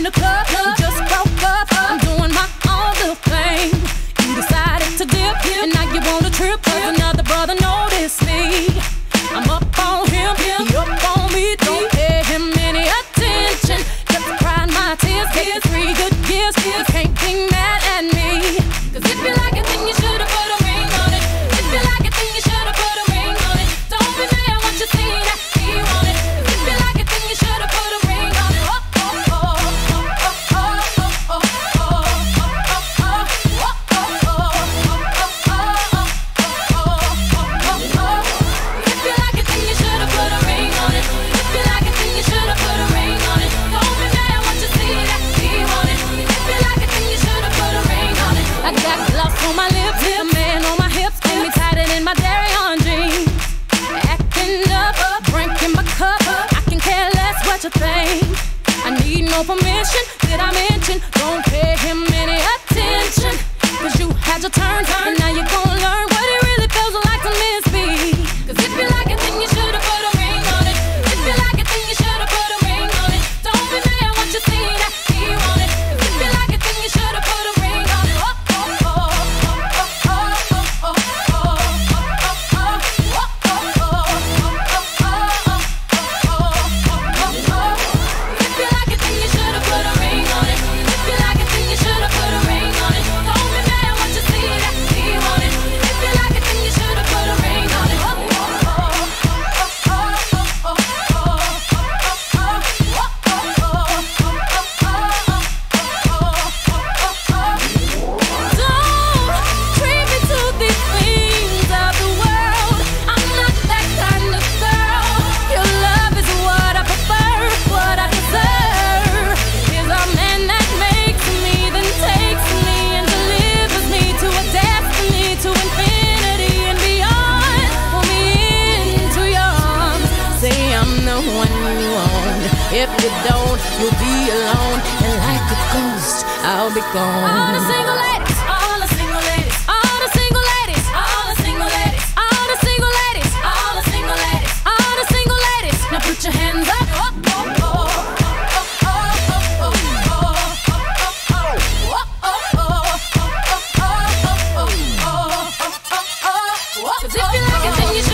in the club, just broke up. I'm doing my own little thing. You decided to dip, and now you want to trip, cause another brother noticed me. I'm up such a thing. I need no permission. Did I mention? Don't pay him any attention. if you don't, you'll be alone. And like a ghost, I'll be gone. All the single ladies, all the single ladies, all the single ladies, all the single ladies, all the single ladies, all the single ladies, all the single ladies. Now put your hands up. if you like it, then you